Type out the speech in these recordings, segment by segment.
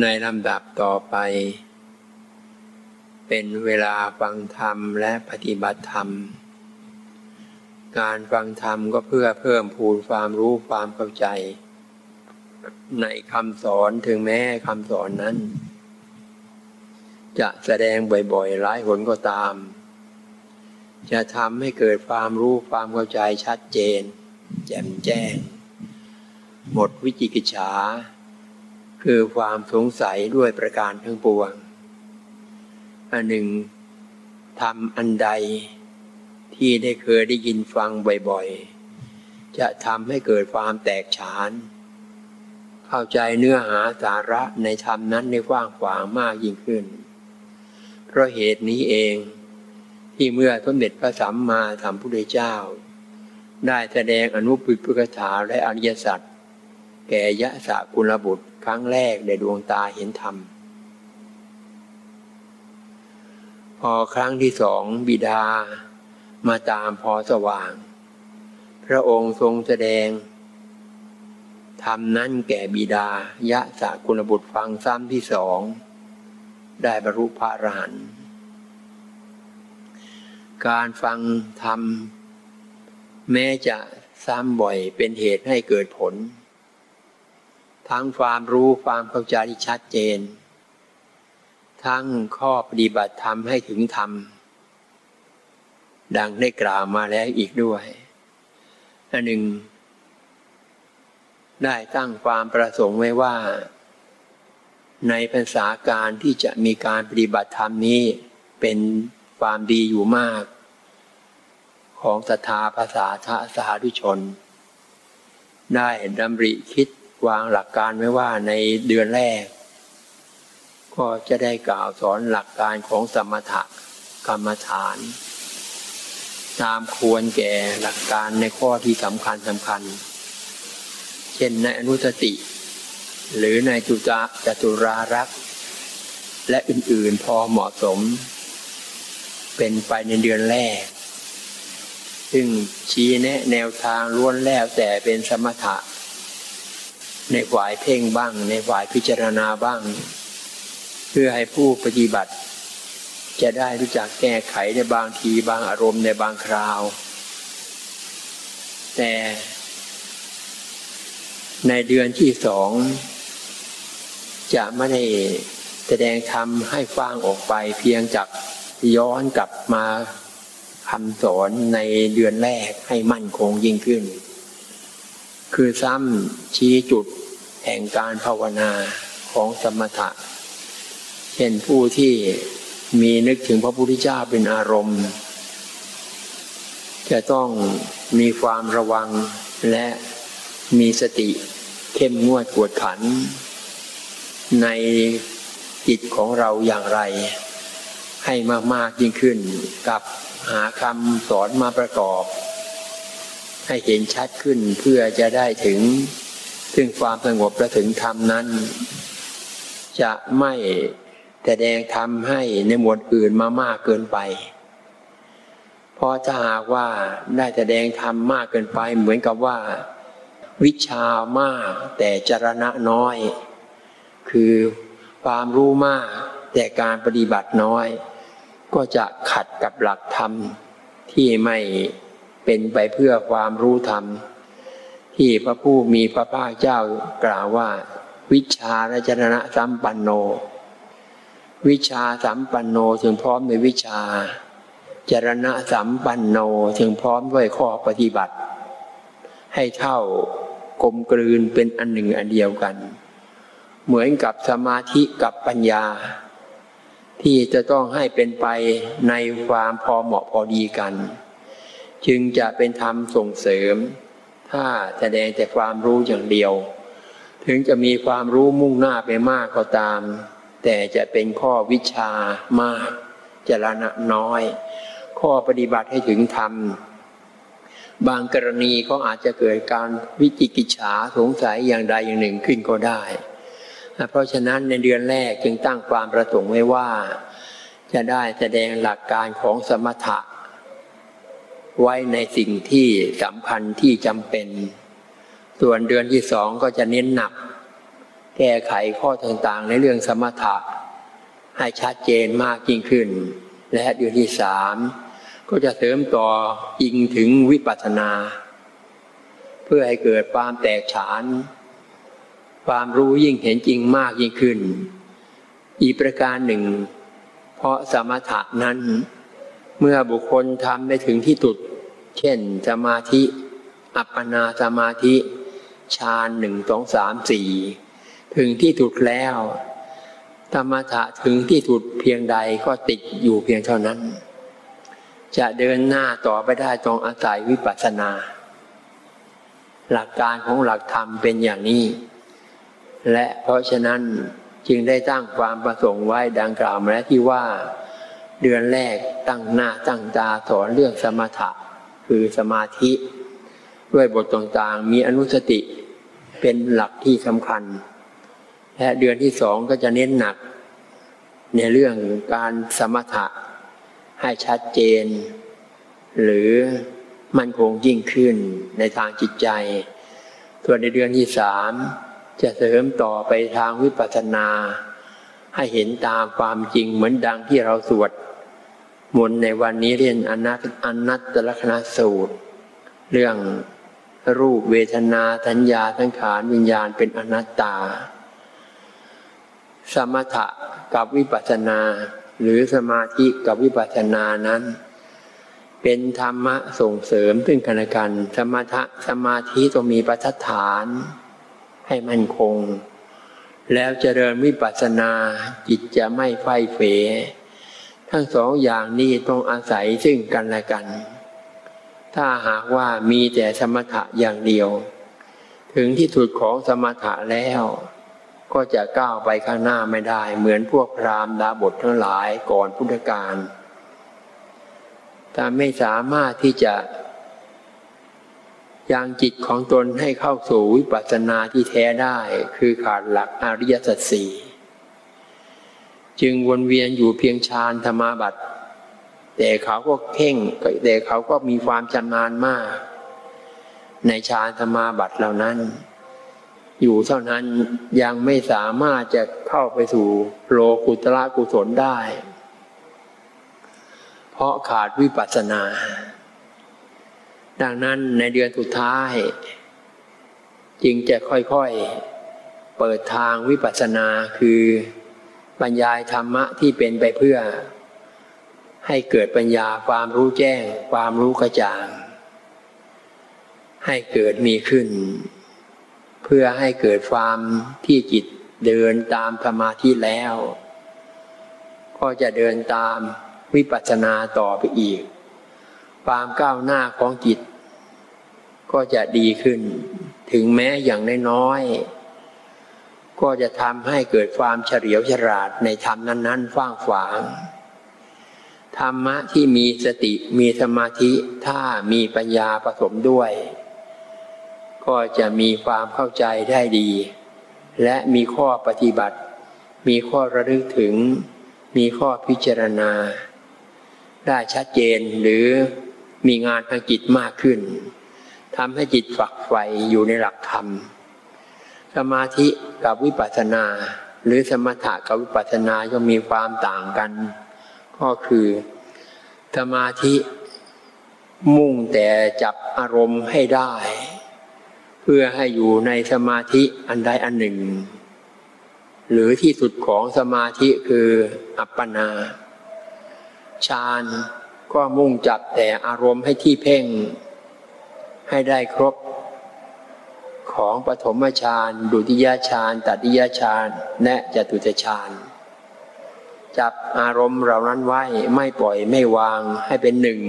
ในลำดับต่อไป เป็นเวลาฟังธรรมและปฏิบัติธรรม การฟังธรรมก็เพื่อเพิ่มพูนความรู้ความเข้าใจ ในคำสอนถึงแม้คำสอนนั้น จะแสดงบ่อยๆหลายหนก็ตาม จะทำให้เกิดความรู้ความเข้าใจชัดเจน แจ่มแจ้ง หมดวิจิกิจฉา คือความสงสัยด้วยประการทั้งปวง อันหนึ่งทำอันใดที่ได้เคยได้ยินฟังบ่อยๆ จะทำให้เกิดความแตกฉาน เข้าใจเนื้อหาสาระในธรรมนั้นในกว้างขวางมากยิ่งขึ้น เพราะเหตุนี้เองที่เมื่อสมเด็จพระสัมมาสัมพุทธเจ้า ได้แสดงอนุปิปุกถาและอริยสัจแก่ยะสะกุลบุตร ครั้งแรกในดวงตาเห็นธรรม พอครั้งที่สองบิดามาตามพอสว่าง พระองค์ทรงแสดงธรรมนั้นแก่บิดายะสะกุลบุตรฟังซ้ำที่สอง ได้บรรลุพระอรหันต์การฟังธรรม แม้จะซ้ำบ่อยเป็นเหตุให้เกิดผล ทั้งความรู้ความเข้าใจที่ชัดเจน ทั้งข้อปฏิบัติธรรมให้ถึงธรรม ดังได้กล่าวมาแล้วอีกด้วยอันหนึ่ง ได้ตั้งความประสงค์ไว้ว่า ในภาษาการที่จะมีการปฏิบัติธรรมนี้เป็นความดีอยู่มาก ของศรัทธาภาษาทะสาธุชน ได้ดำริคิด วางหลักการไว้ว่าในเดือนแรก ก็จะได้กล่าวสอนหลักการของสมถกรรมฐาน ตามควรแก่หลักการในข้อที่สำคัญสำคัญ เช่นในอนุสติ หรือในจุจจตุรารักษ์และอื่นๆพอเหมาะสม เป็นไปในเดือนแรก ซึ่งชี้แนะแนวทางล้วนแล้วแต่เป็นสมถะ ในฝ่ายเพ่งบ้าง ในฝ่ายพิจารณาบ้าง เพื่อให้ผู้ปฏิบัติ จะได้รู้จักแก้ไขในบางทีบางอารมณ์ในบางคราว แต่ ในเดือนที่สอง จะไม่ได้แสดงธรรมให้ฟังออกไปเพียงจากย้อนกลับมาคำสอนในเดือนแรกให้มั่นคงยิ่งขึ้น คือซ้ำชี้จุดแห่งการภาวนาของสมถะ เช่นผู้ที่มีนึกถึงพระพุทธเจ้าเป็นอารมณ์ จะต้องมีความระวังและมีสติเข้มงวดกวดขัน ในจิตของเราอย่างไร ให้มาก ๆ ยิ่งขึ้นกับหาคำสอนมาประกอบ ให้เห็นชัดขึ้นเพื่อจะได้ถึงซึ่งความสงบและถึงธรรมนั้น จะไม่แสดงธรรมให้ในหมวดอื่นมามากเกินไปเพราะถ้าหากว่าได้แสดงธรรมมากเกินไป เหมือนกับว่า วิชามากแต่จรณะน้อย คือความรู้มากแต่การปฏิบัติน้อย ก็จะขัดกับหลักธรรมที่ไม่ เป็นไปเพื่อความรู้ธรรม ที่พระผู้มีพระภาคเจ้ากล่าวว่า วิชาและจรณะสัมปันโน วิชาสัมปันโนถึงพร้อมในวิชา จรณะสัมปันโนถึงพร้อมด้วยข้อปฏิบัติ ให้เท่ากลมกลืนเป็นอันหนึ่งอันเดียวกัน เหมือนกับสมาธิกับปัญญา ที่จะต้องให้เป็นไปในความพอเหมาะพอดีกัน จึงจะเป็นธรรมส่งเสริม ถ้าแสดงแต่ความรู้อย่างเดียว ถึงจะมีความรู้มุ่งหน้าไปมากก็ตาม แต่จะเป็นข้อวิชามากจรณะน้อย ข้อปฏิบัติให้ถึงธรรม บางกรณีก็อาจจะเกิดการวิจิกิจฉาสงสัยอย่างใดอย่างหนึ่งขึ้นก็ได้ เพราะฉะนั้นในเดือนแรกจึงตั้งความประสงค์ไว้ว่า จะได้แสดงหลักการของสมถะ ไว้ในสิ่งที่สำคัญที่จำเป็น ส่วนเดือนที่สองก็จะเน้นหนัก แก้ไขข้อต่างๆ ในเรื่องสมถะ ให้ชัดเจนมากยิ่งขึ้น และเดือนที่สามก็จะเสริมต่ออิงถึงวิปัสสนา เพื่อให้เกิดความแตกฉาน ความรู้ยิ่งเห็นจริงมากยิ่งขึ้น อีกประการหนึ่ง เพราะสมถะนั้น เมื่อบุคคลทำได้ถึงที่สุด เช่นสมาธิ อัปปนาสมาธิฌานหนึ่งสองสามสี่ถึงที่สุดแล้วธรรมะถึงที่สุดเพียงใดก็ติดอยู่เพียงเท่านั้น จะเดินหน้าต่อไปได้ต้องอาศัยวิปัสสนา หลักการของหลักธรรมเป็นอย่างนี้ และเพราะฉะนั้นจึงได้ตั้งความประสงค์ไว้ดังกล่าวมาแล้วที่ว่า เดือนแรกตั้งหน้าตั้งตาสอนเรื่องสมถะคือสมาธิ ด้วยบทต่างๆ มีอนุสติเป็นหลักที่สำคัญ และเดือนที่สองก็จะเน้นหนัก ในเรื่องการสมถะให้ชัดเจน หรือมั่นคงยิ่งขึ้นในทางจิตใจ ส่วนในเดือนที่สามจะเสริมต่อไปทางวิปัสสนา ให้เห็นตามความจริงเหมือนดังที่เราสวดมนต์ในวันนี้เรียนอนัตอนัตตลกนสูตร เรื่องรูปเวทนาสัญญาทั้งขานวิญญาณเป็นอนัตตา สมถะกับวิปัสสนา หรือสมาธิกับวิปัสสนานั้น เป็นธรรมะส่งเสริมซึ่งกันและกัน สมถะสมาธิต้องมีประทัฐาน ให้มั่นคง แล้วเจริญวิปัสสนาจิตจะไม่ไฟเฟทั้งสองอย่างนี้ต้องอาศัยซึ่งกันและกัน ถ้าหากว่ามีแต่สมถะอย่างเดียว ถึงที่สุดของสมถะแล้ว ก็จะก้าวไปข้างหน้าไม่ได้ เหมือนพวกพราหมณ์ดาบททั้งหลายก่อนพุทธกาลถ้าไม่สามารถที่จะ ยังจิตของตนให้เข้าสู่วิปัสสนาที่แท้ได้ คือขาดหลักอริยสัจสี่จึงวนเวียนอยู่เพียงฌานธรรมาบัติแต่เขาก็เข่งแต่เขาก็มีความชำนาญมาก ในฌานธรรมาบัติเหล่านั้น อยู่เท่านั้นยังไม่สามารถจะเข้าไปสู่โลกุตระกุศลได้ เพราะขาดวิปัสสนา ดังนั้นในเดือนสุดท้าย จึงจะค่อยๆ เปิดทางวิปัสสนาคือบรรยายธรรมะที่เป็นไปเพื่อ ให้เกิดปัญญาความรู้แจ้ง ความรู้กระจ่าง ให้เกิดมีขึ้น เพื่อให้เกิดความที่จิตเดินตามสมาธิแล้ว ก็จะเดินตามวิปัสสนาต่อไปอีก ความก้าวหน้าของจิต ก็จะดีขึ้น ถึงแม้อย่างน้อยๆก็จะทำให้เกิดความเฉลียวฉลาดในธรรมนั้น ๆ ฟ้างฝางธรรมะที่มีสติมีสมาธิถ้ามีปัญญาผสมด้วย ก็จะมีความเข้าใจได้ดี และมีข้อปฏิบัติ มีข้อระลึกถึง มีข้อพิจารณา ได้ชัดเจนหรือ มีงานทางจิตมากขึ้นทำให้จิตฝักใฝ่อยู่ในหลักธรรม สมาธิกับวิปัสสนา หรือสมถะกับวิปัสสนาก็มีความต่างกัน ก็คือ สมาธิมุ่งแต่จับอารมณ์ให้ได้ เพื่อให้อยู่ในสมาธิอันใดอันหนึ่ง หรือที่สุดของสมาธิคืออัปปนาฌาน ก็มุ่งจับแต่อารมณ์ให้ที่เพ่ง ให้ได้ครบ ของปฐมฌานดุติยฌานตติยฌานและจตุตฌานจับอารมณ์เหล่านั้นไว้ไม่ปล่อยไม่วางให้เป็นหนึ่ง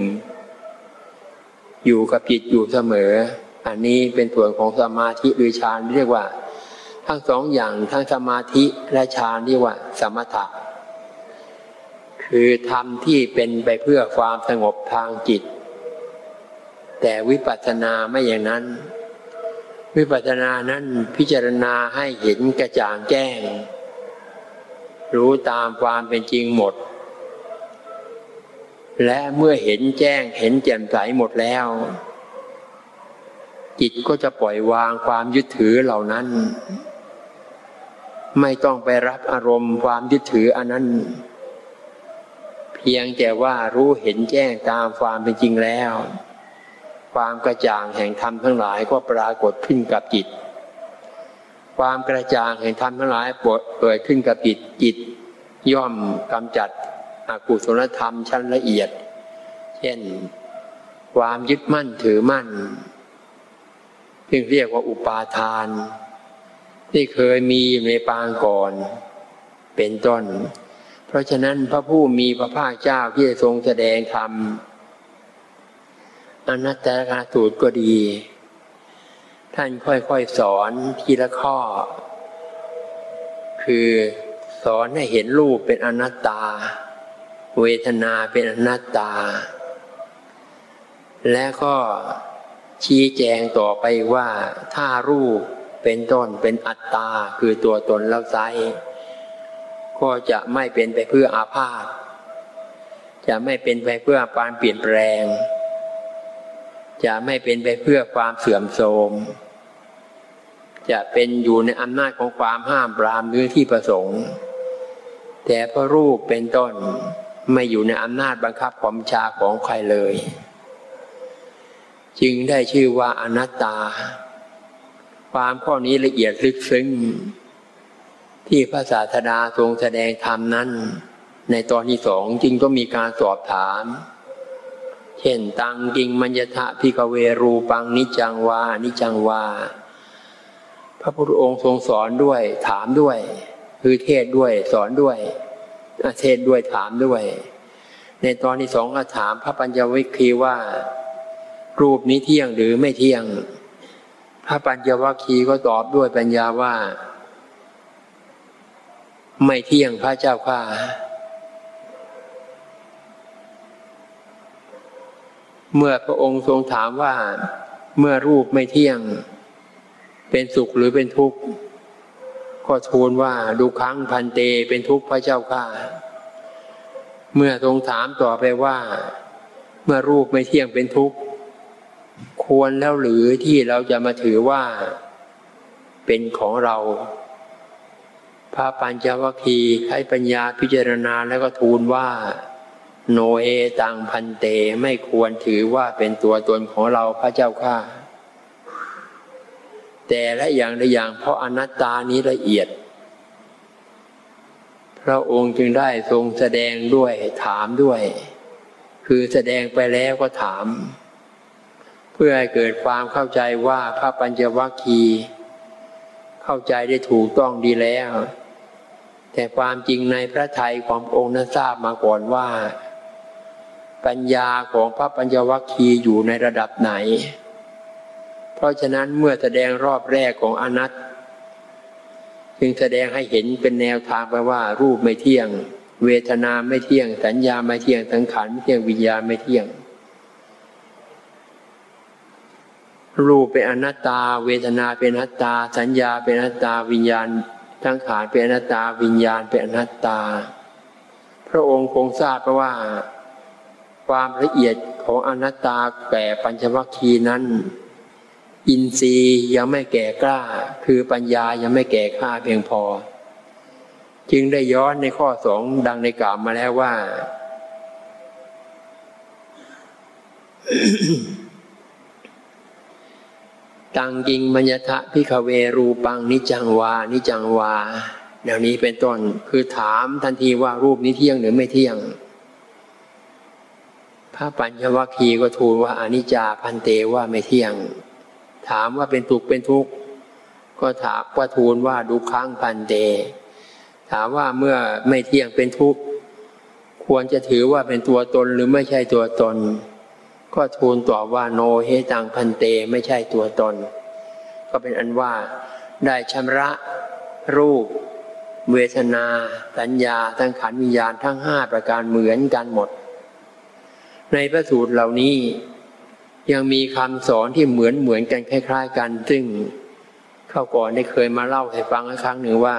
อยู่กับจิตอยู่เสมอ อันนี้เป็นส่วนของสมาธิหรือฌานเรียกว่า ทั้งสองอย่างทั้งสมาธิและฌานเรียกว่า สมถะ คือธรรมที่เป็นไปเพื่อความสงบทางจิต แต่วิปัสสนาไม่อย่างนั้น วิปัสสนานั้นพิจารณาให้เห็นกระจ่างแจ้ง รู้ตามความเป็นจริงหมด และเมื่อเห็นแจ้งเห็นแจ่มใสหมดแล้ว จิตก็จะปล่อยวางความยึดถือเหล่านั้น ไม่ต้องไปรับอารมณ์ความยึดถืออันนั้น พียงแต่ว่ารู้เห็นแจ้งตามความเป็นจริงแล้ว ความกระจ่างแห่งธรรมทั้งหลายก็ปรากฏขึ้นกับจิต ความกระจ่างแห่งธรรมทั้งหลายเปิดขึ้นกับจิตจิต ย่อมกำจัดอกุศลธรรมชั้นละเอียด เช่น ความยึดมั่นถือมั่นซึ่งเรียกว่าอุปาทาน ที่เคยมีในปางก่อน เป็นต้น เพราะฉะนั้นพระผู้มีพระภาคเจ้าที่ทรงแสดงธรรมอนัตตลกาสูตรก็ดี ท่านค่อยๆสอนทีละข้อ คือสอนให้เห็นรูปเป็นอนัตตา เวทนาเป็นอนัตตา และก็ชี้แจงต่อไปว่าถ้ารูปเป็นต้นเป็นอัตตาคือตัวตนแล้วไซ ก็จะไม่เป็นไปเพื่ออาพาธจะไม่เป็นไปเพื่อการเปลี่ยนแปลง จะไม่เป็นไปเพื่อความเสื่อมโทรม จะเป็นอยู่ในอำนาจของความห้ามปรามหรือที่ประสงค์ แต่พระรูปเป็นต้นไม่อยู่ในอำนาจบังคับความชาของใครเลย จึงได้ชื่อว่าอนัตตา ความข้อนี้ละเอียดลึกซึ้ง ที่พระศาสดาทรงแสดงธรรมนั้น ในตอนที่สองจึงก็มีการสอบถาม เช่นตังกิงมัญญทะพิกเวรูปังนิจังวานิจังวา พระพุทธองค์ทรงสอนด้วยถามด้วย คือเทศด้วยสอนด้วยเทศด้วยถามด้วย ในตอนที่สองก็ถามพระปัญญวิคีว่า รูปนี้เที่ยงหรือไม่เที่ยง พระปัญญวัคคีย์ก็ตอบด้วยปัญญาว่า ไม่เที่ยงพระเจ้าข้าเมื่อพระองค์ทรงถามว่า เมื่อรูปไม่เที่ยง เป็นสุขหรือเป็นทุกข์ก็ทูลว่าดูครั้งพันเตเป็นทุกข์พระเจ้าข้าเมื่อทรงถามต่อไปว่า เมื่อรูปไม่เที่ยงเป็นทุกข์ควรแล้วหรือที่เราจะมาถือว่า เป็นของเรา พระปัญจวัคคีย์ให้ปัญญาพิจารณาแล้วก็ทูลว่า โนเอตังพันเตไม่ควรถือว่าเป็นตัวตนของเราพระเจ้าข้าแต่และอย่างใดอย่างเพราะอนัตตานี้ละเอียด พระองค์จึงได้ทรงแสดงด้วยถามด้วย คือแสดงไปแล้วก็ถาม เพื่อให้เกิดความเข้าใจว่าพระปัญจวัคคีย์เข้าใจได้ถูกต้องดีแล้ว แต่ความจริงในพระทัยขององค์นั้นทราบมาก่อนว่า ปัญญาของพระปัญจวัคคีอยู่ในระดับไหน เพราะฉะนั้นเมื่อแสดงรอบแรกของอนัตจึงแสดงให้เห็นเป็นแนวทางไปว่า รูปไม่เที่ยง เวทนาไม่เที่ยง สัญญาไม่เที่ยงสังขารไม่เที่ยงวิญญาณไม่เที่ยง รูปเป็นอนัตตา เวทนาเป็นอนัตตา สัญญาเป็นอนัตตาวิญญาณ ทั้งขานเป็นอนัตตาวิญญาณเป็นอนัตตา พระองค์คงทราบเพราะว่า ความละเอียดของอนัตตาแก่ปัญจวัคคีย์นั้น อินทรีย์ยังไม่แก่กล้า คือปัญญายังไม่แก่กล้าเพียงพอ จึงได้ย้อนในข้อสองดังในกล่าวมาแล้วว่า ตังกิงมัญทะพิขเวรูปังนิจังวา นิจังวาแนวนี้เป็นต้นคือถามทันทีว่ารูปนี้เที่ยงหรือไม่เที่ยง พระปัญญวัคคีย์ก็ทูลว่าอนิจจาพันเตว่าไม่เที่ยง ถามว่าเป็นทุกข์เป็นทุกข์ก็ถามว่าทูลว่าดุขังพันเต ถามว่าเมื่อไม่เที่ยงเป็นทุกข์ควรจะถือว่าเป็นตัวตนหรือไม่ใช่ตัวตน ก็ทูลตอบว่าโนเฮตังพันเตไม่ใช่ตัวตน ก็เป็นอันว่าได้ชำระรูป เวทนา สัญญาทั้งขันวิญญาณทั้งห้าประการเหมือนกันหมด ในพระสูตรเหล่านี้ยังมีคำสอนที่เหมือนเหมือนกันคล้าย ๆ กัน ซึ่งเข้าก่อนได้เคยมาเล่าให้ฟังครั้งหนึ่งว่า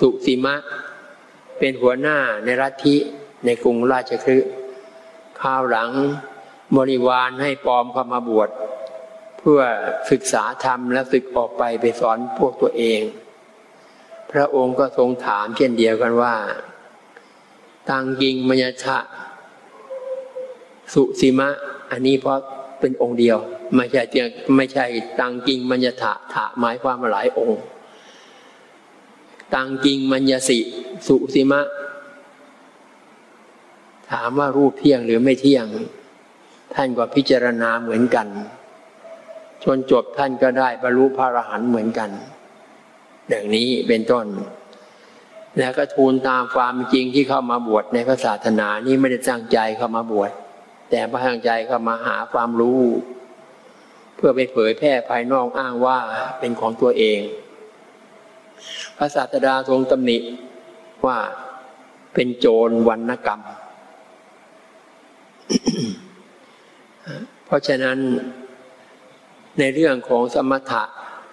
สุสีมะ เป็นหัวหน้าในรัฐที่ในกรุงราชคฤห์ข้าวหลัง บริวารให้ปลอมเข้ามาบวชเพื่อศึกษาธรรมและศึกออกไปไปสอนพวกตัวเอง พระองค์ก็ทรงถามเช่นเดียวกันว่าตังกิงมัญชะ สุสีมะ อันนี้เพราะเป็นองค์เดียว ไม่ใช่เตียไม่ใช่ตังกิงมัญถะถะหมายความมาหลายองค์ ตังกิงมัญสิ สุสีมะ ถามว่ารูปเที่ยงหรือไม่เที่ยง ท่านก็พิจารณาเหมือนกัน จนจบท่านก็ได้บรรลุพระอรหันต์เหมือนกันอย่างนี้เป็นต้น แล้วก็ทูลตามความจริงที่เข้ามาบวชในพระศาสนานี้ไม่ได้ตั้งใจเข้ามาบวชแต่พระตั้งใจเข้ามาหาความรู้ เพื่อไปเผยแพร่ภายนอกอ้างว่าเป็นของตัวเอง พระศาสดาทรงตำหนิว่าเป็นโจรวรรณกรรม เพราะฉะนั้นในเรื่องของสมถะ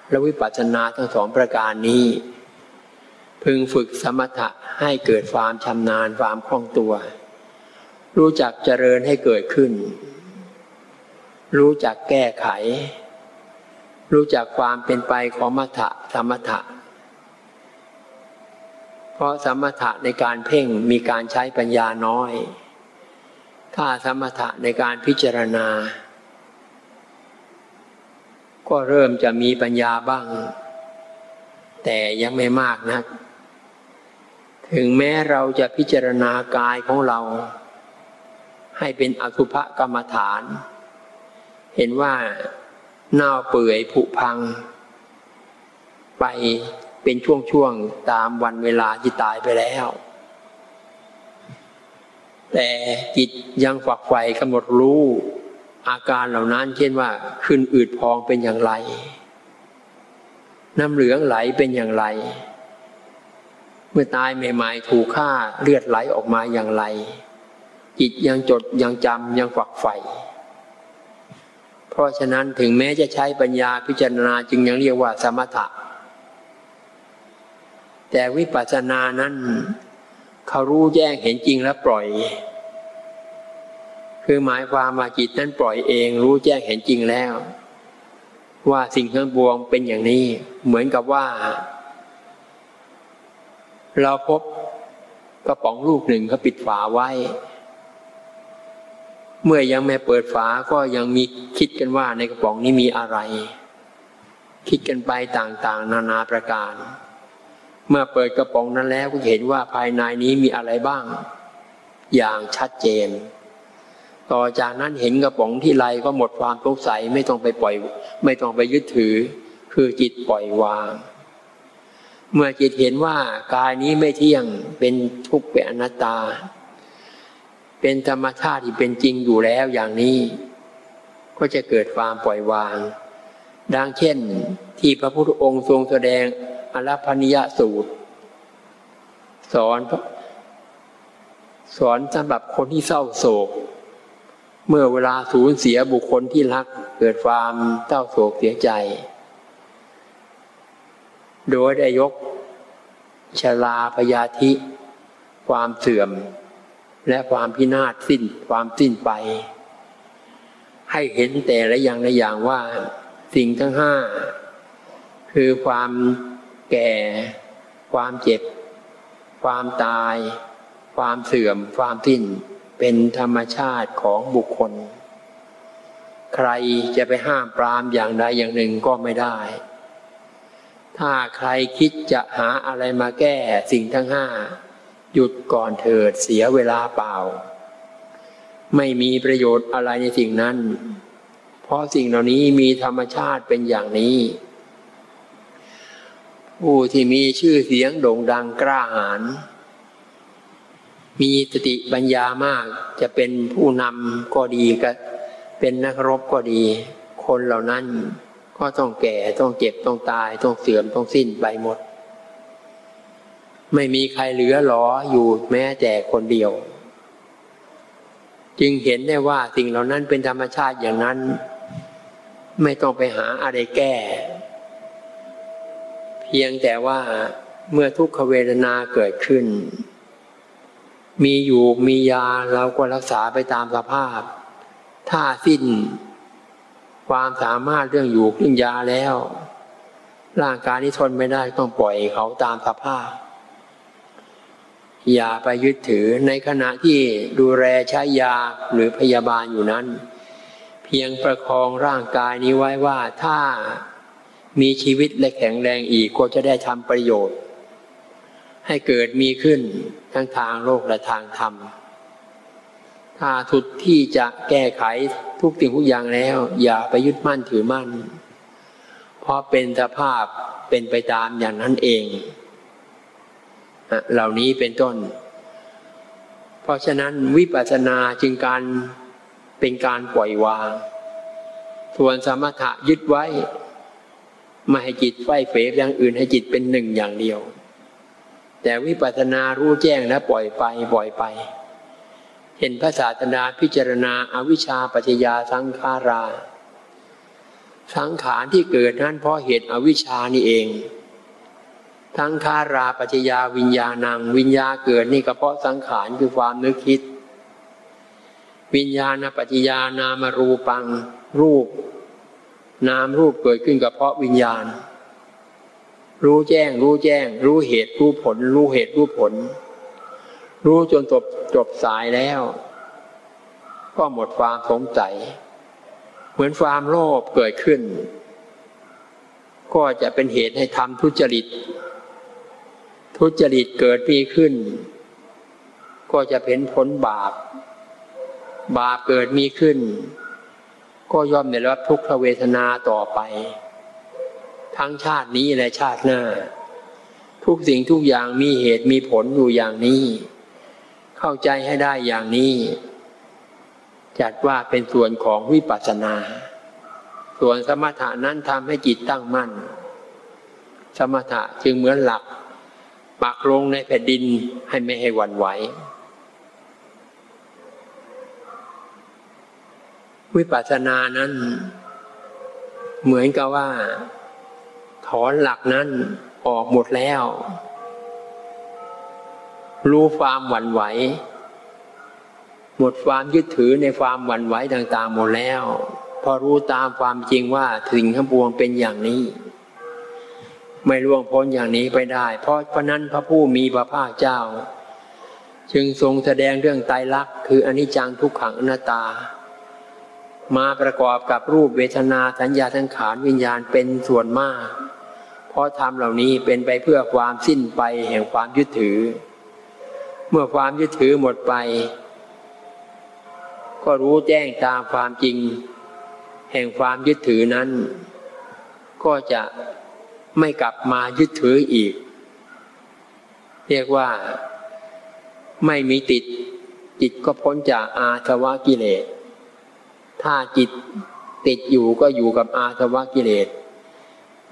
และวิปัสสนาทั้งสองประการนี้ พึงฝึกสมถะให้เกิดความชำนาญความคล่องตัว รู้จักเจริญให้เกิดขึ้น รู้จักแก้ไข รู้จักความเป็นไปของมัถะสมถะ เพราะสมถะในการเพ่งมีการใช้ปัญญาน้อย ถ้าสมถะในการพิจารณา ก็เริ่มจะมีปัญญาบ้าง แต่ยังไม่มากนะัก ถึงแม้เราจะพิจารณากายของเรา ให้เป็นอสุภกรรมฐาน เห็นว่าเน่าเปื่อยผุพัง ไปเป็นช่วงๆตามวันเวลาที่ตายไปแล้ว แต่จิตยังฝักใฝ่กำหนดรู้อาการเหล่านั้น เช่นว่าขึ้นอืดพองเป็นอย่างไร น้ำเหลืองไหลเป็นอย่างไร เมื่อตายใหม่ๆถูกฆ่าเลือดไหลออกมาอย่างไร จิตยังจดยังจำยังฝักใฝ่เพราะฉะนั้นถึงแม้จะใช้ปัญญาพิจารณาจึงยังเรียกว่าสมถะ แต่วิปัสสนานั้น เขารู้แจ้งเห็นจริงแล้วปล่อย คือหมายความว่าจิตนั้นปล่อยเอง รู้แจ้งเห็นจริงแล้ว ว่าสิ่งทั้งปวงเป็นอย่างนี้ เหมือนกับว่า เราพบกระป๋องลูกหนึ่งเขาปิดฝาไว้ เมื่อยังไม่เปิดฝาก็ยังมีคิดกันว่าในกระป๋องนี้มีอะไร คิดกันไปต่างๆ นานาประการ เมื่อเปิดกระป๋องนั้นแล้วก็เห็นว่าภายในนี้มีอะไรบ้าง อย่างชัดเจน ต่อจากนั้นเห็นกระป๋องที่ไรก็หมดความสงสัยไม่ต้องไปปล่อย ไม่ต้องไปยึดถือ คือจิตปล่อยวาง เมื่อจิตเห็นว่ากายนี้ไม่เที่ยงเป็นทุกข์เป็นอนัตตา เป็นธรรมชาติที่เป็นจริงอยู่แล้วอย่างนี้ ก็จะเกิดความปล่อยวาง ดังเช่นที่พระพุทธองค์ทรงแสดง อรพนิยสูตร สอนสอนสำหรับคนที่เศร้าโศก เมื่อเวลาสูญเสียบุคคลที่รัก เกิดความเศร้าโศกเสียใจ โดยได้ยกชลาพยาธิ ความเสื่อม และความพินาศสิ้นความสิ้นไป ให้เห็นแต่ละอย่างละอย่างว่าสิ่งทั้งห้า คือความ แก่ ความเจ็บ ความตาย ความเสื่อม ความสิ้น เป็นธรรมชาติของบุคคล ใครจะไปห้ามปรามอย่างใดอย่างหนึ่งก็ไม่ได้ ถ้าใครคิดจะหาอะไรมาแก้สิ่งทั้งห้า หยุดก่อนเถิดเสียเวลาเปล่า ไม่มีประโยชน์อะไรในสิ่งนั้น เพราะสิ่งเหล่านี้มีธรรมชาติเป็นอย่างนี้ ผู้ที่มีชื่อเสียงโด่งดังกล้าหาญมีสติปัญญามากจะเป็นผู้นำก็ดีก็เป็นนักรบก็ดี คนเหล่านั้นก็ต้องแก่ต้องเจ็บต้องตาย ต้องเสื่อมต้องสิ้นไปหมด ไม่มีใครเหลือหรออยู่แม้แต่คนเดียว จึงเห็นได้ว่าสิ่งเหล่านั้นเป็นธรรมชาติอย่างนั้น ไม่ต้องไปหาอะไรแก้ เพียงแต่ว่าเมื่อทุกขเวทนาเกิดขึ้น มีอยู่มียาเราก็รักษาไปตามสภาพ ถ้าสิ้น ความสามารถเรื่องอยู่เรื่องยาแล้ว ร่างกายนี้ทนไม่ได้ต้องปล่อยเขาตามสภาพ อย่าไปยึดถือในขณะที่ดูแลใช้ยาหรือพยาบาลอยู่นั้น เพียงประคองร่างกายนี้ไว้ว่าถ้า มีชีวิตและแข็งแรงอีกก็จะได้ทำประโยชน์ ให้เกิดมีขึ้นทั้งทางโลกและทางธรรม ถ้าทุดที่จะแก้ไขทุกสิ่งทุกอย่างแล้ว อย่าไปยึดมั่นถือมั่น เพราะเป็นสภาพเป็นไปตามอย่างนั้นเอง เหล่านี้เป็นต้น เพราะฉะนั้นวิปัสสนาจึงการเป็นการปล่อยวาง ส่วนสมถะยึดไว้ ไม่ให้จิตไฟเฟบอย่างอื่นให้จิตเป็นหนึ่งอย่างเดียว แต่วิปัสสนารู้แจ้งและปล่อยไปปล่อยไป เห็นพระศาสดาพิจารณาอาวิชชาปัจจยาสังขารา สังขารที่เกิดนั้นเพราะเหตุอวิชชานี่เองสังขาราปัจจยาวิญญาณัง วิญญาเกิดนี่ก็เพราะสังขารคือความนึกคิด วิญญาณปัจจยานามรูปัง รูป นามรูปเกิดขึ้นกับเพราะวิญญาณ รู้แจ้ง รู้แจ้ง รู้เหตุรู้ผล รู้เหตุรู้ผล รู้จนจบจบสายแล้ว ก็หมดความสงสัย เหมือนความโลภเกิดขึ้น ก็จะเป็นเหตุให้ทำทุจริต ทุจริตเกิดมีขึ้น ก็จะเป็นผลบาป บาปเกิดมีขึ้น ก็ย่อมได้รับทุกขเวทนาต่อไป ทั้งชาตินี้และชาติหน้า ทุกสิ่งทุกอย่างมีเหตุมีผลอยู่อย่างนี้ เข้าใจให้ได้อย่างนี้ จัดว่าเป็นส่วนของวิปัสสนา ส่วนสมถะนั้นทำให้จิตตั้งมั่น สมถะจึงเหมือนหลักปักลงในแผ่นดินให้ไม่ให้หวั่นไหว วิปัสสนานั้น เหมือนกับว่า ถอนหลักนั้นออกหมดแล้ว รู้ความหวั่นไหว หมดความยึดถือในความหวั่นไหวต่าง ๆ หมดแล้ว พอรู้ตามความจริงว่าถึงข้งปวงเป็นอย่างนี้ ไม่ล่วงพ้นอย่างนี้ไปได้ เพราะเพราะนั้นพระผู้มีพระภาคเจ้า จึงทรงแสดงเรื่องไตรลักษณ์คืออนิจจังทุกขังอนัตตา มาประกอบกับรูปเวทนาสัญญาทั้งขานวิญญาณเป็นส่วนมาก เพราะธรรมเหล่านี้เป็นไปเพื่อความสิ้นไปแห่งความยึดถือ เมื่อความยึดถือหมดไป ก็รู้แจ้งตามความจริง แห่งความยึดถือนั้น ก็จะไม่กลับมายึดถืออีก เรียกว่าไม่มีติดจิตก็พ้นจากอาสวะกิเลส ถ้าจิตติดอยู่ก็อยู่กับอาสวะกิเลส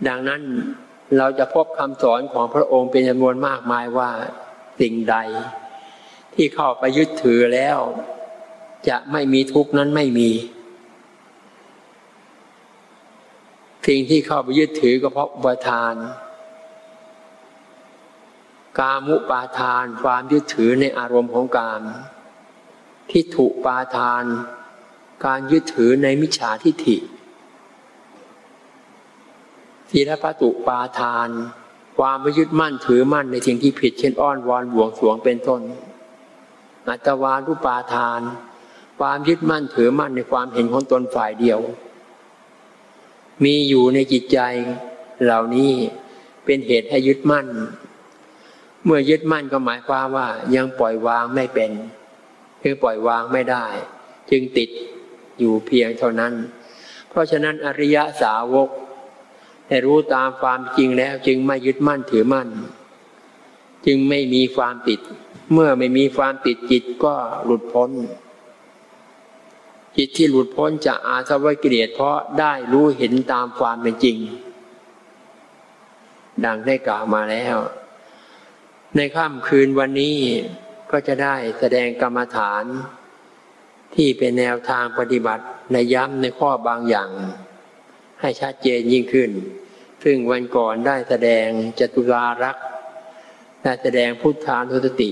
ดังนั้นเราจะพบคำสอนของพระองค์เป็นจำนวนมากมายว่าสิ่งใด ที่เข้าไปยึดถือแล้ว จะไม่มีทุกนั้นไม่มี สิ่งที่เข้าไปยึดถือก็เพราะอุปทาน กามุปาทานความยึดถือในอารมณ์ของกามทิฏฐุปาทาน การยึดถือในมิจฉาทิฏฐิศีลพัตุปาทาน ความไม่ยึดมั่นถือมั่นในสิ่งที่ผิด เช่นอ้อนวอนบวงสวงเป็นต้น อัตวานุปาทาน ความยึดมั่นถือมั่นในความเห็นของตนฝ่ายเดียว มีอยู่ในจิตใจเหล่านี้เป็นเหตุให้ยึดมั่น เมื่อยึดมั่นก็หมายความว่ายังปล่อยวางไม่เป็น คือปล่อยวางไม่ได้ จึงติด อยู่เพียงเท่านั้น เพราะฉะนั้นอริยสาวกได้รู้ตามความจริงแล้วจึงไม่ยึดมั่นถือมั่น จึงไม่มีความติด เมื่อไม่มีความติดจิตก็หลุดพ้น จิตที่หลุดพ้นจากอาสวะกิเลสเพราะได้รู้เห็นตามความเป็นจริง ดังได้กล่าวมาแล้ว ในค่ำคืนวันนี้ก็จะได้แสดงกรรมฐาน ที่เป็นแนวทางปฏิบัติในย้ำในข้อบางอย่าง ให้ชัดเจนยิ่งขึ้น ซึ่งวันก่อนได้แสดงจตุรารักษ์ได้แสดงพุทธานุสติ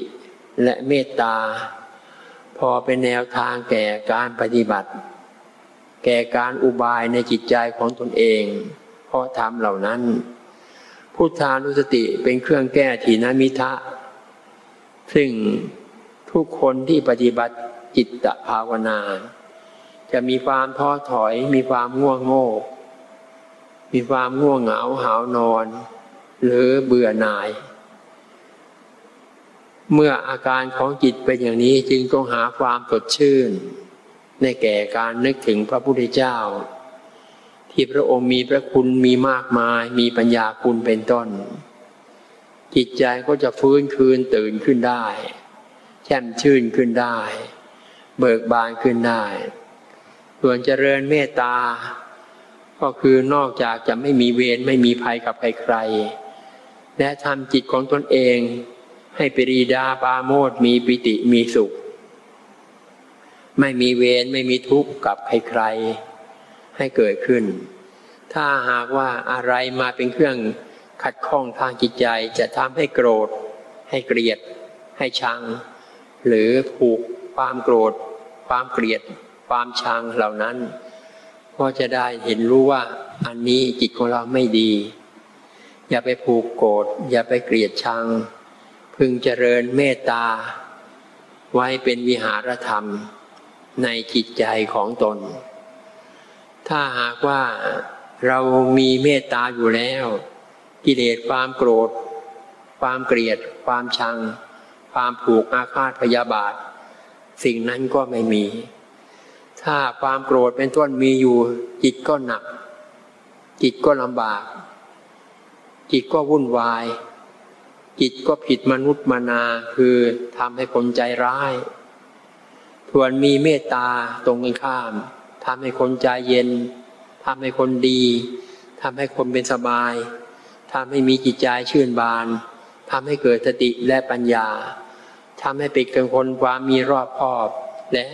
และเมตตา พอเป็นแนวทางแก่การปฏิบัติ แก่การอุบายในจิตใจของตนเองเพราะทำเหล่านั้น พุทธานุสติเป็นเครื่องแก้ทีนมิทะ ซึ่งทุกคนที่ปฏิบัติ จิตภาวนา จะมีความท้อถอย มีความง่วงโง่ มีความง่วงเหงาหาวนอน หรือเบื่อหน่าย เมื่ออาการของจิตเป็นอย่างนี้จึงต้องหาความสดชื่น ในแก่การนึกถึงพระพุทธเจ้า ที่พระองค์มีพระคุณมีมากมาย มีปัญญาคุณเป็นต้น จิตใจก็จะฟื้นคืนตื่นขึ้นได้แช่มชื่นขึ้นได้ เบิกบานขึ้นได้ ส่วนเจริญเมตตา ก็คือนอกจากจะไม่มีเวรไม่มีภัยกับใครๆและทำจิตของตนเองให้ปรีดาปาโมดมีปิติมีสุข ไม่มีเวรไม่มีทุกข์กับใครๆให้เกิดขึ้น ถ้าหากว่าอะไรมาเป็นเครื่องขัดข้องทางจิตใจจะทำให้โกรธ ให้เกลียด ให้ชัง หรือผูกความโกรธ ความเกลียด ความชังเหล่านั้น ก็จะได้เห็นรู้ว่าอันนี้จิตของเราไม่ดี อย่าไปผูกโกรธอย่าไปเกลียดชัง พึงเจริญเมตตา ไว้เป็นวิหารธรรมในจิตใจของตน ถ้าหากว่าเรามีเมตตาอยู่แล้ว กิเลสความโกรธ ความเกลียด ความชัง ความผูกอาฆาตพยาบาท สิ่งนั้นก็ไม่มี ถ้าความโกรธเป็นต้นมีอยู่ จิตก็หนัก จิตก็ลำบาก จิตก็วุ่นวาย จิตก็ผิดมนุษย์มานาคือทำให้คนใจร้ายส่วนมีเมตตาตรงกันข้ามทำให้คนใจเย็นทำให้คนดีทำให้คนเป็นสบายทำให้มีจิตใจชื่นบานทำให้เกิดสติและปัญญา ทำให้เป็นคนความมีรอบคอบ และ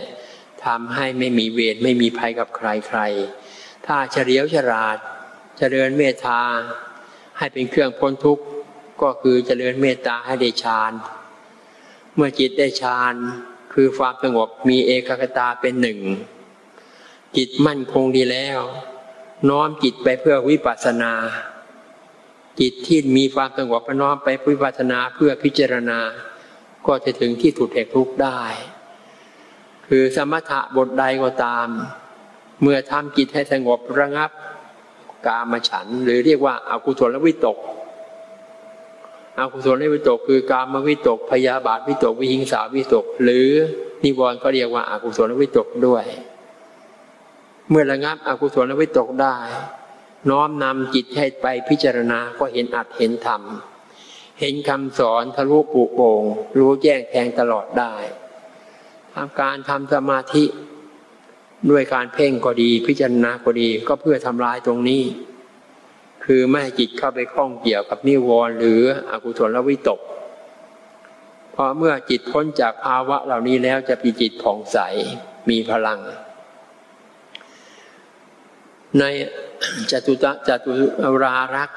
ทำให้ไม่มีเวรไม่มีภัยกับใครใคร ถ้าเฉลียวฉลาดเจริญเมตตาให้เป็นเครื่องพ้นทุกข์ก็คือเจริญเมตตาให้ได้ฌาน เมื่อจิตได้ฌานคือความสงบมีเอกคตาเป็นหนึ่ง จิตมั่นคงดีแล้ว น้อมจิตไปเพื่อวิปัสสนา จิตที่มีความสงบน้อมไปวิปัสสนาเพื่อพิจารณา ก็จะถึงที่ถุดแห่งทุกข์ได้ คือสมถะบทใดก็ตาม เมื่อทำจิตให้สงบระงับกามฉัน หรือเรียกว่าอากุศลวิตกอากุศลวิตก คือกามวิตก พยาบาทวิตก วิหิงสาวิตก หรือนิวรณ์ก็เรียกว่าอากุศลวิตกด้วย เมื่อระงับอกุศลวิตกได้ น้อมนำจิตให้ไปพิจารณาก็เห็นอัดเห็นธรรม เห็นคำสอนทะลุปุโป่งรู้แจ้งแทงตลอดได้ทำการทำสมาธิด้วยการเพ่งก็ดีพิจารณาก็ดีก็เพื่อทำลายตรงนี้ คือไม่ให้จิตเข้าไปคล้องเกี่ยวกับนิวรณ์หรืออกุศลวิตกพอเมื่อจิตพ้นจากภาวะเหล่านี้แล้วจะมีจิตผ่องใสมีพลัง ในจตุตะจตุรารักษ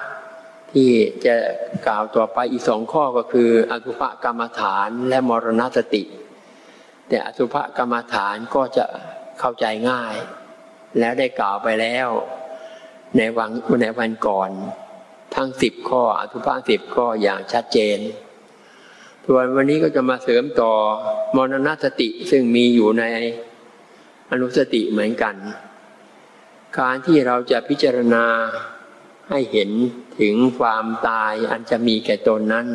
ที่จะกล่าวต่อไปอีกสองข้อก็คือ อสุภกรรมฐานและมรณสติ แต่อสุภกรรมฐานก็จะเข้าใจง่าย แล้วได้กล่าวไปแล้ว ในวันในวันก่อน ทั้งสิบข้ออสุภะสิบข้ออย่างชัดเจนส่วนวันนี้ก็จะมาเสริมต่อมรณสติซึ่งมีอยู่ในอนุสติเหมือนกัน การที่เราจะพิจารณา ให้เห็นถึงความตายอันจะมีแก่ตนนั้น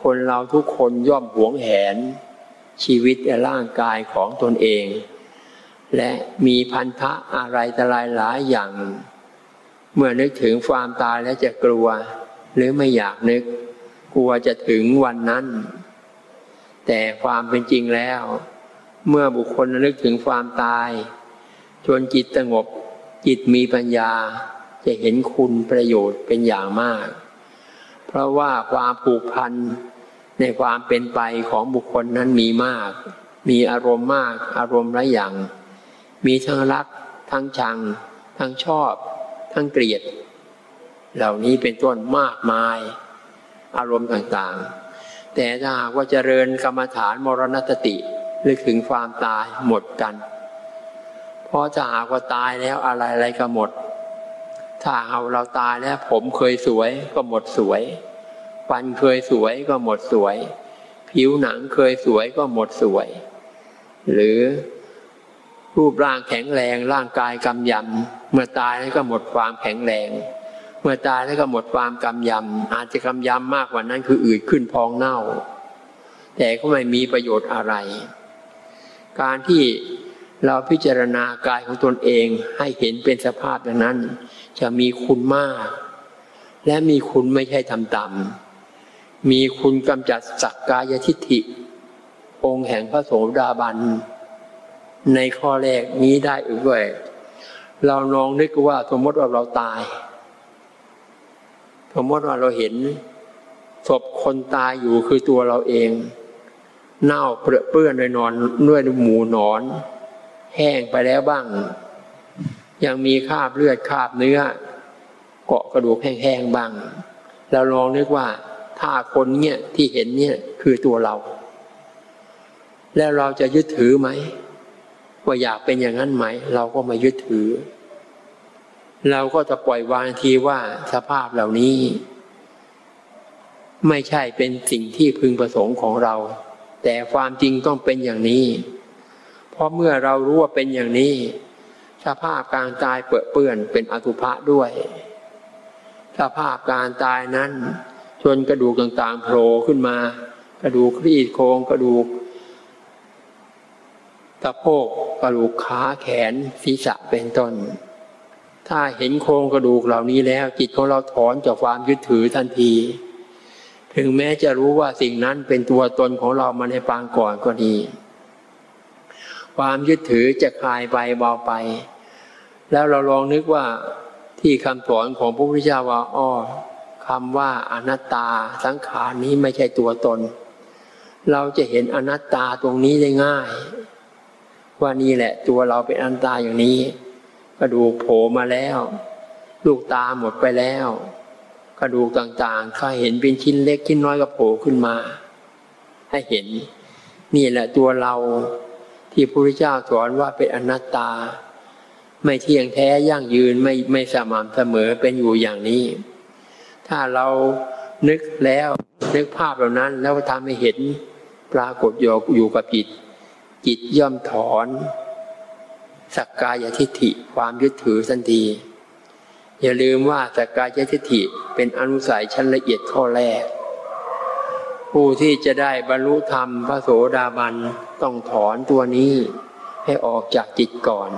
คนเราทุกคนย่อมหวงแหน ชีวิตและร่างกายของตนเอง และมีพันธะอะไรแต่ลายหลายอย่าง เมื่อนึกถึงความตายแล้วจะกลัว หรือไม่อยากนึก กลัวจะถึงวันนั้น แต่ความเป็นจริงแล้ว เมื่อบุคคลนึกถึงความตาย จนจิตสงบจิตมีปัญญา จะเห็นคุณประโยชน์เป็นอย่างมาก เพราะว่าความผูกพันในความเป็นไปของบุคคลนั้นมีมาก มีอารมณ์มาก อารมณ์หลายอย่าง มีทั้งรัก ทั้งชัง ทั้งชอบ ทั้งเกลียด เหล่านี้เป็นต้นมากมาย อารมณ์ต่างๆ แต่ถ้าหากว่าเจริญกรรมฐานมรณสติหรือถึงความตายหมดกัน เพราะถ้าหากว่าตายแล้วอะไรอะไรก็หมด ถ้าเอาเราตายแล้วผมเคยสวยก็หมดสวย ฟันเคยสวยก็หมดสวย ผิวหนังเคยสวยก็หมดสวย หรือรูปร่างแข็งแรงร่างกายกำยำเมื่อตายแล้วก็หมดความแข็งแรง เมื่อตายแล้วก็หมดความกำยำอาจจะกำยำมากกว่านั้นคืออืดขึ้นพองเน่า แต่ก็ไม่มีประโยชน์อะไร การที่เราพิจารณากายของตนเองให้เห็นเป็นสภาพอย่างนั้น จะมีคุณมาก และมีคุณไม่ใช่ทำต่ำมีคุณกำจัดสักกายทิฏฐิ องค์แห่งพระโสดาบัน ในข้อแรกนี้ได้อีกด้วยเราลองนึกว่าสมมติว่าเราตาย สมมติว่าเราเห็นศพคนตายอยู่คือตัวเราเอง เน่าเปื้อนด้วยนอนด้วยหมูนอน แห้งไปแล้วบ้าง ยังมีคราบเลือดคราบเนื้อ เกาะกระดูกแห้งๆบ้างเราลองนึกว่า ถ้าคนเนี่ยที่เห็นเนี่ยคือตัวเรา แล้วเราจะยึดถือไหมว่าอยากเป็นอย่างนั้นไหม เราก็มายึดถือ เราก็จะปล่อยวางทีว่าสภาพเหล่านี้ ไม่ใช่เป็นสิ่งที่พึงประสงค์ของเรา แต่ความจริงต้องเป็นอย่างนี้ เพราะเมื่อเรารู้ว่าเป็นอย่างนี้ สภาพการตายเปื้อเปื้อนเป็นอสุภะด้วย สภาพการตายนั้นจนกระดูกต่างๆโผล่ขึ้นมา กระดูกครีดโครงกระดูกสะโพกกระดูกขาแขนศีรษะเป็นต้น ถ้าเห็นโครงกระดูกเหล่านี้แล้วจิตของเราถอนจากความยึดถือทันที ถึงแม้จะรู้ว่าสิ่งนั้นเป็นตัวตนของเรามาในปางก่อนก็ดี ความยึดถือจะคลายไปเบาไป แล้วเราลองนึกว่าที่คำสอนของพระพุทธเจ้าว่าอ้อคำว่าอนัตตาสังขารนี้ไม่ใช่ตัวตน เราจะเห็นอนัตตาตรงนี้ได้ง่าย ว่านี่แหละ ตัวเราเป็นอันตาอย่างนี้กระดูกโผล่มาแล้ว ลูกตาหมดไปแล้ว กระดูกต่างๆข้าเห็นเป็นชิ้นเล็กชิ้นน้อยก็โผล่ขึ้นมา ให้เห็น นี่แหละตัวเรา ที่พระพุทธเจ้าสอนว่าเป็นอนัตตา ไม่เที่ยงแท้ยั่งยืนไม่ไม่สม่ำเสมอเป็นอยู่อย่างนี้ ถ้าเรานึกแล้วนึกภาพเหล่านั้น แล้วทำให้เห็นปรากฏอยู่อยู่กับจิต จิตย่อมถอน สักกายทิฏฐิความยึดถือสันทีอย่าลืมว่าสักกายทิฏฐิเป็นอนุสัยชั้นละเอียดข้อแรก ผู้ที่จะได้บรรลุธรรมพระโสดาบันต้องถอนตัวนี้ให้ออกจากจิตก่อน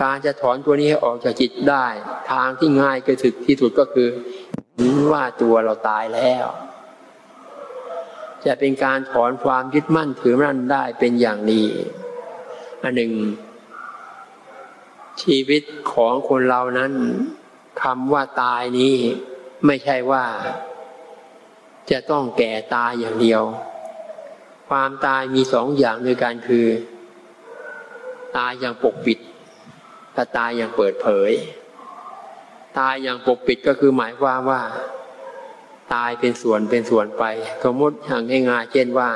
การจะถอนตัวนี้ให้ออกจากจิตได้ ทางที่ง่ายที่สุดที่สุดก็คือว่าตัวเราตายแล้ว จะเป็นการถอนความยึดมั่นถือมั่นได้เป็นอย่างดีอันหนึ่ง ชีวิตของคนเรานั้นคำว่าตายนี้ ไม่ใช่ว่า จะต้องแก่ตายอย่างเดียว ความตายมีสองอย่างด้วยกันคือ ตายอย่างปกปิดกับตายอย่างเปิดเผย ตายอย่างปกปิดก็คือหมายความว่า ตายเป็นส่วนเป็นส่วนไป สมมติอย่างง่ายๆเช่นว่า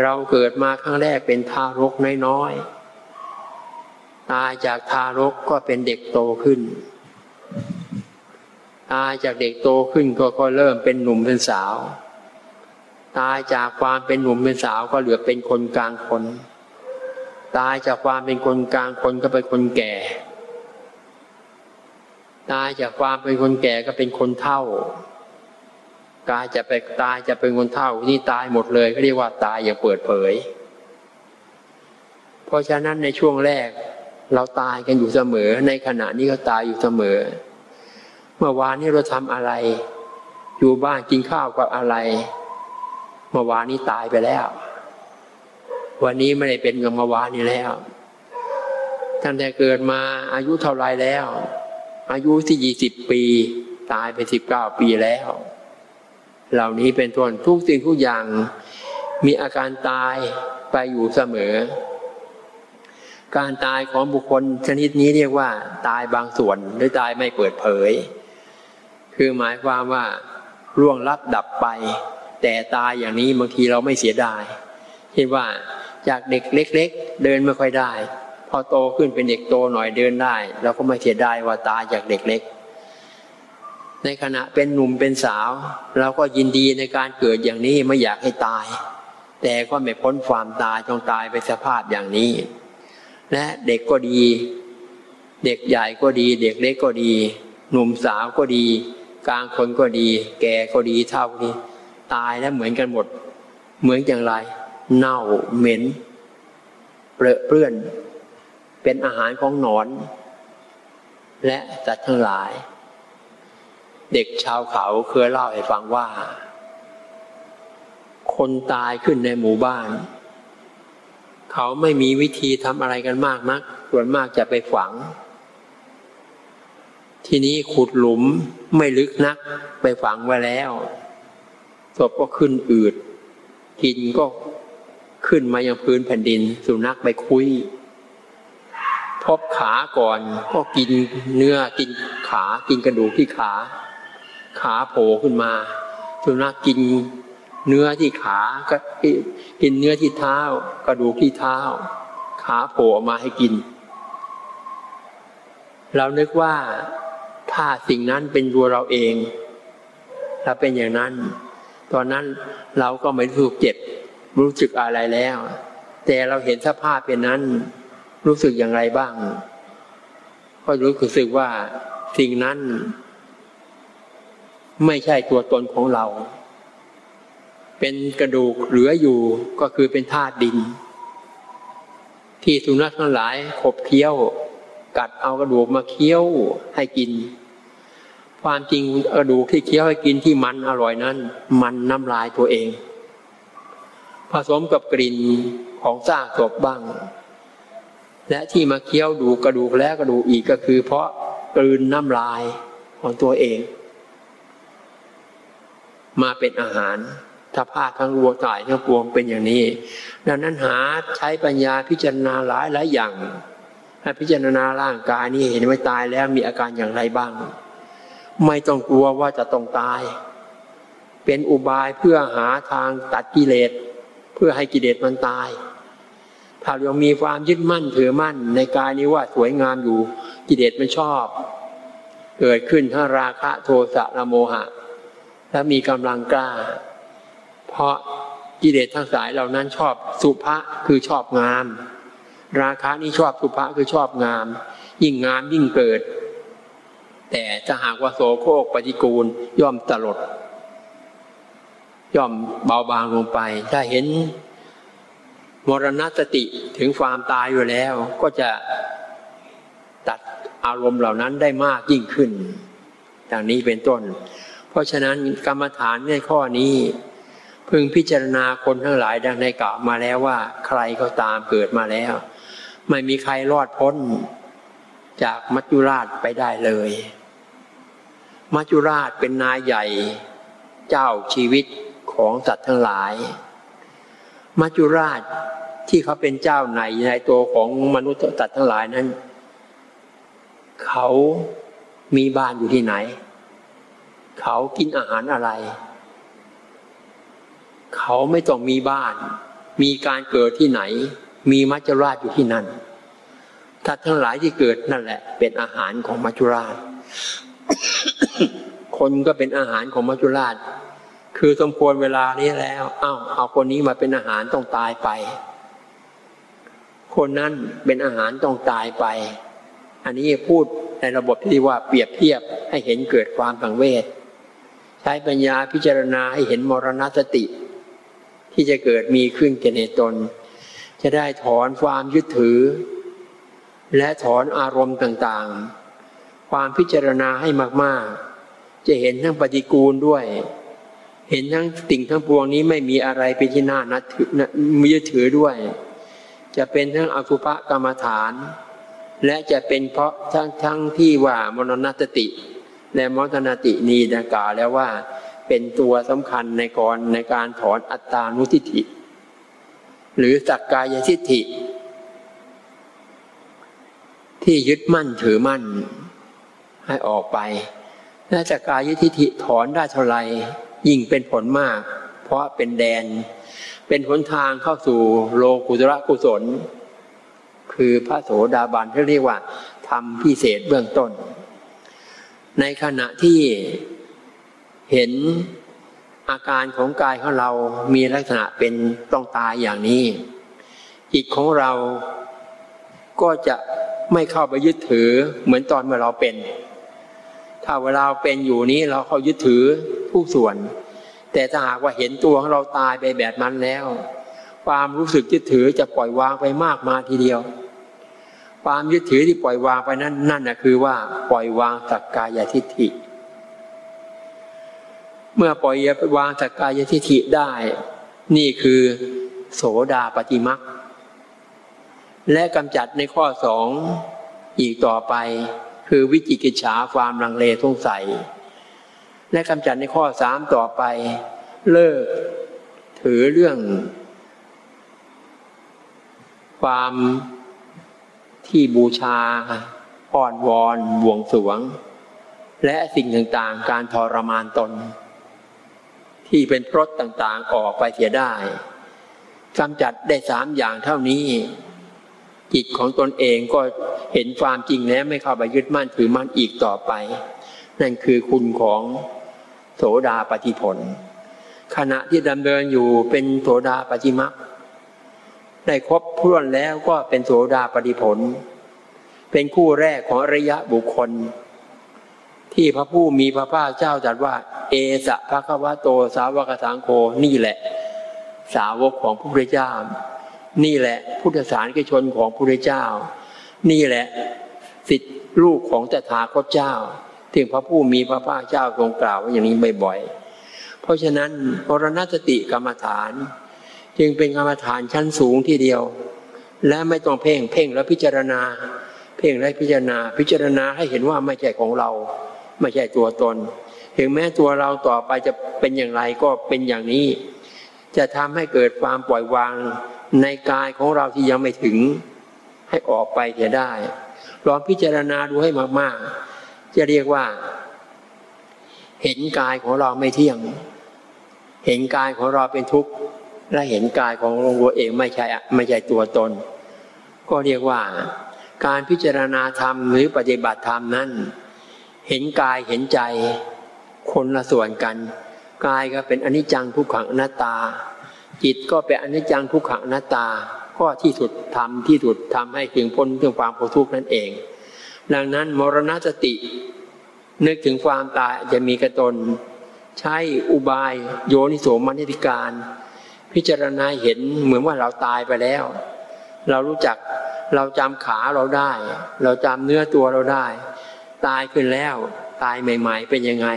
เราเกิดมาครั้งแรกเป็นทารกน้อยๆตายจากทารกก็เป็นเด็กโตขึ้น ตายจากเด็กโตขึ้นก็ก็เริ่มเป็นหนุ่มเป็นสาว ตายจากความเป็นหนุ่มเป็นสาวก็เหลือเป็นคนกลางคน ตายจากความเป็นคนกลางคนก็เป็นคนแก่ ตายจากความเป็นคนแก่ก็เป็นคนเฒ่ากายจะไปตายจะเป็นคนเท่านี่ตายหมดเลยเขาเรียกว่าตายอย่างเปิดเผย เพราะฉะนั้นในช่วงแรกเราตายกันอยู่เสมอ ในขณะนี้ก็ตายอยู่เสมอ เมื่อวานนี้เราทำอะไร อยู่บ้านกินข้าวกับอะไร เมื่อวานนี้ตายไปแล้ว วันนี้ไม่ได้เป็นกับเมื่อวานนี้แล้วตั้งแต่เกิดมาอายุเท่าไรแล้ว อายุที่ยี่สิบปี ตายไปสิบเก้าปีแล้ว เหล่านี้เป็นต้นทุกสิ่งทุกอย่าง มีอาการตายไปอยู่เสมอ การตายของบุคคลชนิดนี้เรียกว่า ตายบางส่วนหรือตายไม่เปิดเผย คือหมายความว่าร่วงลับดับไป แต่ตายอย่างนี้บางทีเราไม่เสียดายเช่นว่าจากเด็กเล็ก ๆ เดินไม่ค่อยได้พพอโตขึ้นเป็นเด็กโตหน่อยเดินได้เราก็ไม่เสียดายว่าตายจากเด็กเล็ก ในขณะเป็นหนุ่มเป็นสาว เราก็ยินดีในการเกิดอย่างนี้ไม่อยากให้ตาย แต่ก็ไม่พ้นความตายจงตายไปสภาพอย่างนี้ และเด็กก็ดี เด็กใหญ่ก็ดี เด็กเล็กก็ดี หนุ่มสาวก็ดี กลางคนก็ดี แก่ก็ดีเท่าก็ดี ตายแล้วเหมือนกันหมด เหมือนอย่างไร เน่าเหม็นเปรอะเปื้อน เป็นอาหารของหนอน และสัตว์ทั้งหลาย เด็กชาวเขาเคยเล่าให้ฟังว่า คนตายขึ้นในหมู่บ้าน เขาไม่มีวิธีทำอะไรกันมากนักส่วนมากจะไปฝัง ทีนี้ขุดหลุมไม่ลึกนักไปฝังไว้แล้วศพก็ขึ้นอืดกินก็ขึ้นมายังพื้นแผ่นดิน สุนัขไปคุย พบขาก่อนก็กินเนื้อกินขากินกระดูกที่ขา ขาโผล่ขึ้นมา สุนัขกินเนื้อที่ขาก็กินเนื้อที่เท้า กระดูกที่เท้า ขาโผล่ออกมาให้กิน เรานึกว่า ถ้าสิ่งนั้นเป็นตัวเราเอง ถ้าเป็นอย่างนั้น ตอนนั้นเราก็ไม่รู้สึกเจ็บ รู้สึกอะไรแล้ว แต่เราเห็นสภาพเป็นนั้น รู้สึกอย่างไรบ้าง ก็รู้สึกว่าสิ่งนั้น ไม่ใช่ตัวตนของเรา เป็นกระดูกเหลืออยู่ก็คือเป็นธาตุดิน ที่สุนัขทั้งหลายขบเคี้ยว กัดเอากระดูกมาเคี้ยวให้กิน ความจริงกระดูกที่เคี้ยวให้กินที่มันอร่อยนั้น มันน้ำลายตัวเอง ผสมกับกลิ่นของซากศพบ้าง และที่มาเคี้ยวดูกระดูกแล้วกระดูกอีกก็คือ เพราะกลืนน้ำลายของตัวเอง มาเป็นอาหารถ้าพาทั้งวัวตายทั้งปวงเป็นอย่างนี้ ดังนั้นหาใช้ปัญญาพิจารณาหลายหลายอย่างให้พิจารณาร่างกายนี้เห็นว่าตายแล้วมีอาการอย่างไรบ้าง ไม่ต้องกลัวว่าจะต้องตาย เป็นอุบายเพื่อหาทางตัดกิเลส เพื่อให้กิเลสมันตาย ถ้าเรามีความยึดมั่นถือมั่นในกายนี้ว่าสวยงามอยู่กิเลสมันชอบ เกิดขึ้นทั้งราคะโทสะละโมหะ และมีกำลังกล้า เพราะกิเลสทั้งสายเหล่านั้นชอบสุภะคือชอบงาม ราคะนี่ชอบสุภะคือชอบงาม ยิ่งงามยิ่งเกิด แต่ถ้าหากว่าโสโครกปฏิกูลย่อมตลด ย่อมเบาบางลงไป ถ้าเห็นมรณสติถึงความตายอยู่แล้ว ก็จะตัดอารมณ์เหล่านั้นได้มากยิ่งขึ้นดังนี้เป็นต้น เพราะฉะนั้นกรรมฐานในข้อนี้พึงพิจารณาคนทั้งหลายดังในกล่าวมาแล้วว่า ใครก็ตามเกิดมาแล้ว ไม่มีใครรอดพ้น จากมัจจุราชไปได้เลย มัจจุราชเป็นนายใหญ่ เจ้าชีวิตของสัตว์ทั้งหลาย มัจจุราชที่เขาเป็นเจ้าในในตัวของมนุษย์สัตว์ทั้งหลายนั้น เขามีบ้านอยู่ที่ไหน เขากินอาหารอะไร เขาไม่ต้องมีบ้าน มีการเกิดที่ไหน มีมัจจุราชอยู่ที่นั่นสัตว์ทั้งหลายที่เกิดนั่นแหละ เป็นอาหารของมัจจุราช คนก็เป็นอาหารของมัจจุราช คือสมควรเวลานี้แล้วเอา้าเอาคนนี้มาเป็นอาหารต้องตายไป คนนั้นเป็นอาหารต้องตายไป อันนี้พูดในระบบที่ว่าเปรียบเทียบให้เห็นเกิดความสังเวชใช้ปัญญาพิจารณาให้เห็นมรณสติ ที่จะเกิดมีขึ้นแก่ในตน จะได้ถอนความยึดถือ และถอนอารมณ์ต่างๆ ความพิจารณาให้มากๆ จะเห็นทั้งปฏิกูลด้วย เห็นทั้งติ่งทั้งปวงนี้ไม่มีอะไรเป็นที่น่านับถือมีถือด้วย จะเป็นทั้งอสุภกรรมฐาน และจะเป็นเพราะทั้งทั้งที่ว่ามรณสติ และมรณตินีดังกล่าวแล้วว่าเป็นตัวสำคัญในกรในการถอนอัตตานุทิฏฐิ หรือสักกายทิฏฐิ ที่ยึดมั่นถือมั่นให้ออกไป น่าจะกายทิฏฐิถอนได้เท่าไรยิ่งเป็นผลมาก เพราะเป็นแดน เป็นหนทางเข้าสู่โลกุตระกุศล คือพระโสดาบันที่เรียกว่าทำพิเศษเบื้องต้น ในขณะที่เห็นอาการของกายของเรามีลักษณะเป็นต้องตายอย่างนี้ จิตของเราก็จะไม่เข้าไปยึดถือเหมือนตอนเมื่อเราเป็น ถ้าเวลาเป็นอยู่นี้เราเขายึดถือผู้ส่วน แต่ถ้าหากว่าเห็นตัวของเราตายไปแบบนั้นแล้ว ความรู้สึกยึดถือจะปล่อยวางไปมากมาทีเดียว ความยึดถือที่ปล่อยวางไปนั้นนั่นนะคือว่าปล่อยวางสักกายทิฏฐิ เมื่อปล่อยวางสักกายทิฏฐิได้ นี่คือโสดาปฏิมักและกำจัดในข้อสองอีกต่อไป คือวิจิกิจฉาความลังเลสงสัย และกำจัดในข้อสามต่อไป เลิก ถือเรื่อง ความที่บูชาอ่อนวอนบวงสวง และสิ่งต่างๆ การทรมานตน ที่เป็นพรตต่างๆออกไปเสียได้กำจัดได้สามอย่างเท่านี้ จิตของตนเองก็เห็นความจริงแล้วไม่เข้าไปยึดมั่นถือมั่นอีกต่อไป นั่นคือคุณของโสดาปฏิผล ขณะที่ดำเนินอยู่เป็นโสดาปฏิมักได้ครบพ้วนแล้วก็เป็นโสดาปฏิผล เป็นคู่แรกของระยะบุคคล ที่พระผู้มีพระภาคเจ้าจัดว่า เอสะภะคะวะโตสาวกสังโฆนี่แหละ สาวกของพระพุทธเจ้า นี่แหละพุทธศาสนิกชนของพระพุทธเจ้า นี่แหละสิทธิลูกของตถาคตเจ้าถึงพระผู้มีพระภาคเจ้าทรงกล่าวอย่างนี้บ่อยๆเพราะฉะนั้นปรณสติกรรมฐาน จึงเป็นกรรมฐานชั้นสูงที่เดียว และไม่ต้องเพ่งเพ่งแล้วพิจารณา เพ่งและพิจารณา พิจารณาให้เห็นว่าไม่ใช่ของเรา ไม่ใช่ตัวตน ถึงแม้ตัวเราต่อไปจะเป็นอย่างไรก็เป็นอย่างนี้ จะทำให้เกิดความปล่อยวาง ในกายของเราที่ยังไม่ถึงให้ออกไปจะได้ ลองพิจารณาดูให้มากๆ จะเรียกว่า เห็นกายของเราไม่เที่ยง เห็นกายของเราเป็นทุกข์และเห็นกายของเราเองไม่ใช่ไม่ใช่ตัวตน ก็เรียกว่าการพิจารณาธรรมหรือปฏิบัติธรรมนั้น เห็นกายเห็นใจคนละส่วนกัน กายก็เป็นอนิจจังทุกขังอนัตตา จิตก็เป็นอนิจจังทุกขังนัตตาก็ที่สุดทำที่สุดทำให้ถึงพ้นถึงความทุกข์นั่นเอง ดังนั้นมรณสติ นึกถึงความตายจะมีกระตน ใช้อุบายโยนิโสมนิติการ พิจารณาเห็นเหมือนว่าเราตายไปแล้ว เรารู้จักเราจำขาเราได้ เราจำเนื้อตัวเราได้ ตายขึ้นแล้วตายใหม่ ๆ เป็นยังไง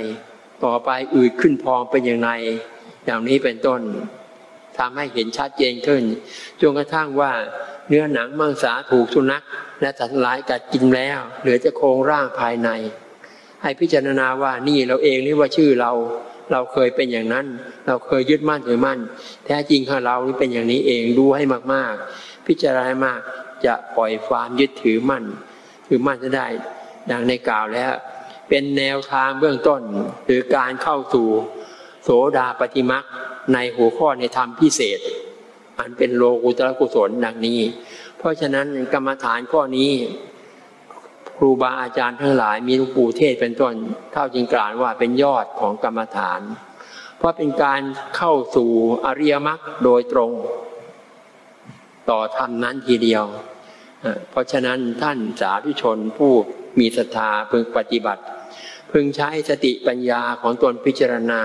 ต่อไปอืดขึ้นพองเป็นยังไงอย่างนี้เป็นต้น ทำให้เห็นชัดเจนขึ้นจนกระทั่งว่าเนื้อหนังมังสาถูกสุนัขและสัตว์ร้ายกัดกินแล้ว เหลือจะโครงร่างภายใน ให้พิจารณาว่านี่เราเองนี่ว่าชื่อเรา เราเคยเป็นอย่างนั้น เราเคยยึดมั่นถือมั่น แท้จริงของเรานี่เป็นอย่างนี้เองดูให้มากๆ พิจารณามากจะปล่อยความยึดถือมั่นถือมั่นจะได้ ดังในกล่าวแล้ว เป็นแนวทางเบื้องต้นหรือการเข้าสู่ โสดาปฏิมักในหัวข้อในธรรมพิเศษ อันเป็นโลกุตระกุศลดังนี้ เพราะฉะนั้นกรรมฐานข้อนี้ ครูบาอาจารย์ทั้งหลายมีหลวงปู่เทศเป็นต้นเท่าจึงกล่าวว่าเป็นยอดของกรรมฐาน เพราะเป็นการเข้าสู่อริยมรรคโดยตรง ต่อธรรมนั้นทีเดียว เพราะฉะนั้นท่านสาธุชนผู้มีศรัทธาพึงปฏิบัติ พึงใช้สติปัญญาของตนพิจารณา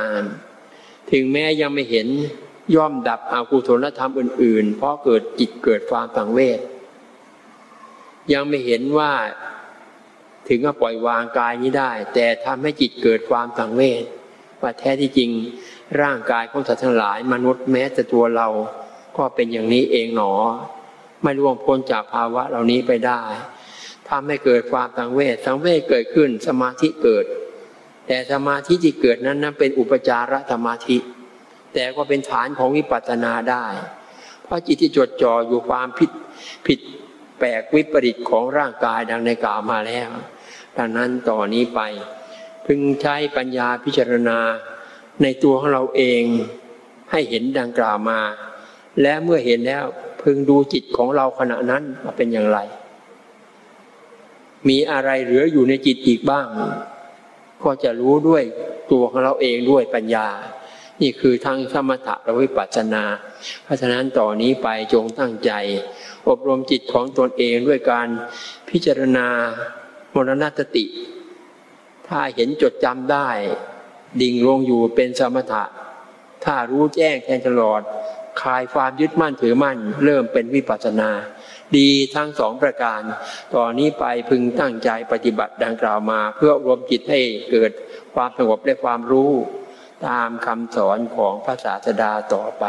ถึงแม้ยังไม่เห็นย่อมดับอากุศลธรรมอื่น ๆ เพราะเกิดจิตเกิดความสังเวชยังไม่เห็นว่าถึงจะปล่อยวางกายนี้ได้ แต่ทำให้จิตเกิดความสังเวชว่าแท้ที่จริงร่างกายของสัตว์ทั้งหลาย มนุษย์แม้แต่ตัวเราก็เป็นอย่างนี้เองหนอ ไม่ร่วงพ้นจากภาวะเหล่านี้ไปได้ทำให้เกิดความสังเวชสังเวชเกิดขึ้นสมาธิเกิด แต่สมาธิที่เกิดนั้นนั้นเป็นอุปจารสมาธิ แต่ก็เป็นฐานของวิปัสสนาได้ เพราะจิตที่จดจ่ออยู่ความผิดผิดแปลกวิปริตของร่างกายดังในกล่าวมาแล้ว ดังนั้นต่อนนี้ไป พึงใช้ปัญญาพิจารณาในตัวของเราเองให้เห็นดังกล่าวมา และเมื่อเห็นแล้วพึงดูจิตของเราขณะนั้นเป็นอย่างไร มีอะไรเหลืออยู่ในจิตอีกบ้าง ก็จะรู้ด้วยตัวของเราเองด้วยปัญญา นี่คือทั้งสมถะและวิปัสสนา เพราะฉะนั้นต่อนนี้ไปจงตั้งใจ อบรมจิตของตนเองด้วยการพิจารณามรณสติ ถ้าเห็นจดจำได้ ดิ่งลงอยู่เป็นสมถะ ถ้ารู้แจ้งแทงตลอดคลายความยึดมั่นถือมั่น เริ่มเป็นวิปัสสนา ดีทั้งสองประการ ต่อนนี้ไปพึงตั้งใจปฏิบัติดังกล่าวมา เพื่อรวมจิตให้เกิดความสงบและความรู้ ตามคำสอนของพระศาสดาต่อไป